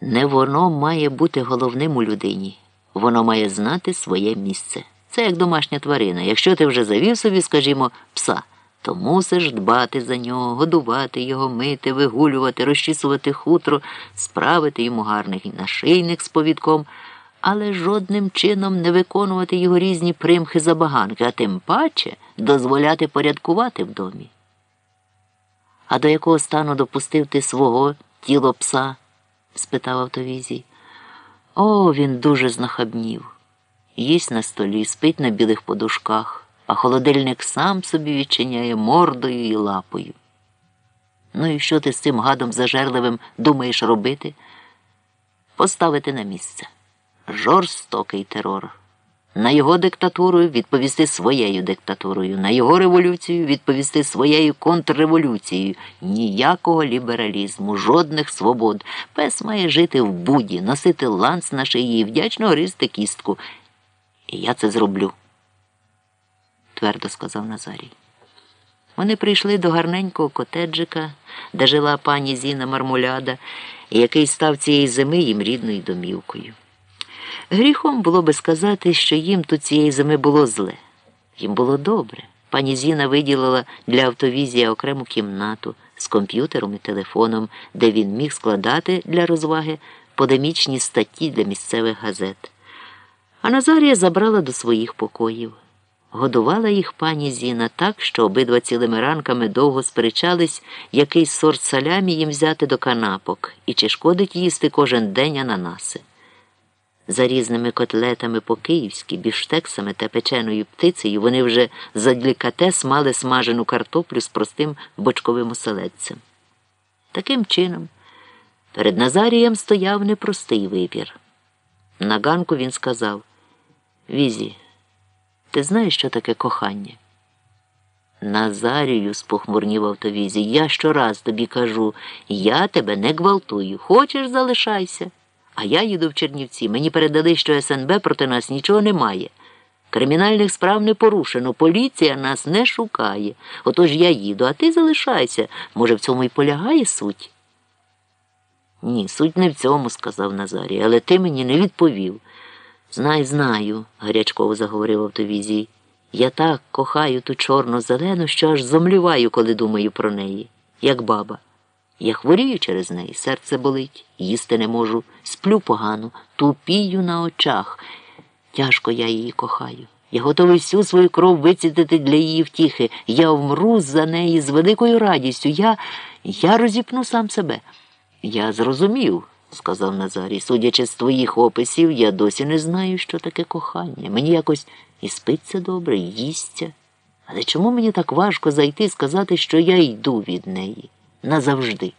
Не воно має бути головним у людині. Воно має знати своє місце. Це як домашня тварина. Якщо ти вже завів собі, скажімо, пса, то мусиш дбати за нього, годувати його, мити, вигулювати, розчісувати хутро, справити йому гарний нашийник з повідком, але жодним чином не виконувати його різні примхи забаганки, а тим паче дозволяти порядкувати в домі. А до якого стану допустив ти свого тіло пса? Спитав автовізій. О, він дуже знахабнів. Їсть на столі, спить на білих подушках, а холодильник сам собі відчиняє мордою і лапою. Ну і що ти з цим гадом зажерливим думаєш робити? Поставити на місце. Жорстокий терор. На його диктатуру відповісти своєю диктатурою, на його революцію відповісти своєю контрреволюцією. Ніякого лібералізму, жодних свобод. Пес має жити в буді, носити ланц на шиї вдячно гризти кістку. І я це зроблю, твердо сказав Назарій. Вони прийшли до гарненького котеджика, де жила пані Зіна Мармуляда, який став цієї зими їм рідною домівкою. Гріхом було би сказати, що їм тут цієї зими було зле. Їм було добре. Пані Зіна виділила для автовізія окрему кімнату з комп'ютером і телефоном, де він міг складати для розваги подемічні статті для місцевих газет. А Назарія забрала до своїх покоїв. Годувала їх пані Зіна так, що обидва цілими ранками довго сперечались, який сорт салямі їм взяти до канапок і чи шкодить їсти кожен день ананаси. За різними котлетами по-київськи, біштексами та печеною птицею вони вже за делікатес мали смажену картоплю з простим бочковим оселедцем. Таким чином, перед Назарієм стояв непростий вибір. На ганку він сказав Візі, ти знаєш, що таке кохання? Назарію, спохмурнів автовізі, я щораз тобі кажу, я тебе не гвалтую. Хочеш, залишайся. А я їду в Чернівці. Мені передали, що СНБ проти нас нічого немає. Кримінальних справ не порушено, поліція нас не шукає. Отож я їду, а ти залишайся. Може, в цьому й полягає суть? Ні, суть не в цьому, сказав Назарій, але ти мені не відповів. Знай, знаю, гарячково заговорив автовізій. Я так кохаю ту чорно-зелену, що аж зомліваю, коли думаю про неї, як баба. Я хворію через неї, серце болить, їсти не можу, сплю погано, тупію на очах. Тяжко я її кохаю. Я готовий всю свою кров вицідити для її втіхи. Я вмру за неї з великою радістю. Я я розіпну сам себе. Я зрозумів, сказав Назарій. Судячи з твоїх описів, я досі не знаю, що таке кохання. Мені якось і спиться добре, і їсться. Але чому мені так важко зайти і сказати, що я йду від неї? Назавжди.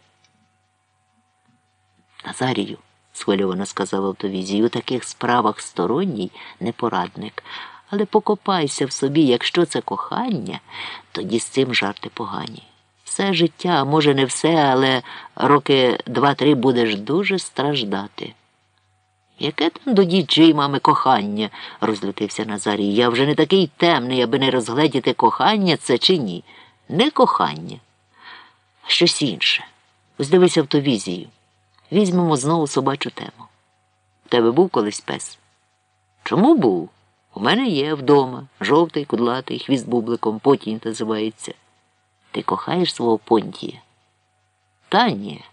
Назарію, схвильовано сказав автовізій, у таких справах сторонній непорадник. Але покопайся в собі, якщо це кохання, тоді з цим жарти погані. Все життя, може, не все, але роки два-три будеш дуже страждати. Яке там до діджої мами кохання? розлютився Назарій. Я вже не такий темний, аби не розгледіти, кохання це чи ні. Не кохання щось інше. Ось дивись автовізію. Візьмемо знову собачу тему. У тебе був колись пес? Чому був? У мене є вдома жовтий, кудлатий, хвіст бубликом, потінь називається. Ти кохаєш свого понтія? Та ні.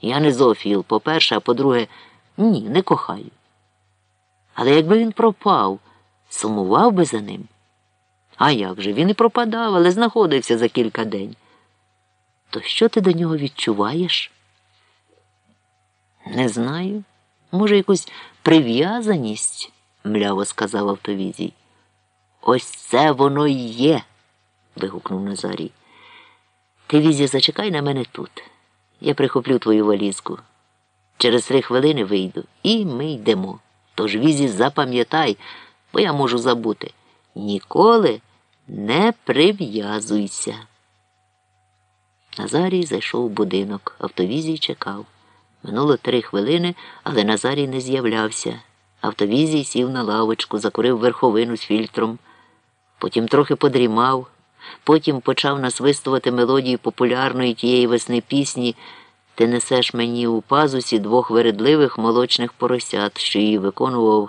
Я не зофіл, по-перше, а по-друге, ні, не кохаю. Але якби він пропав, сумував би за ним. А як же? Він і пропадав, але знаходився за кілька день. То що ти до нього відчуваєш? Не знаю. Може, якусь прив'язаність, мляво сказав автовізій. Ось це воно й є. вигукнув Назарій. Ти, Візі, зачекай на мене тут. Я прихоплю твою валізку. Через три хвилини вийду, і ми йдемо. Тож Візі, запам'ятай, бо я можу забути. Ніколи не прив'язуйся. Назарій зайшов у будинок, автовізій чекав. Минуло три хвилини, але Назарій не з'являвся. Автовізій сів на лавочку, закурив верховину з фільтром, потім трохи подрімав, потім почав насвистувати мелодію популярної тієї весни пісні Ти несеш мені у пазусі двох вередливих молочних поросят, що її виконував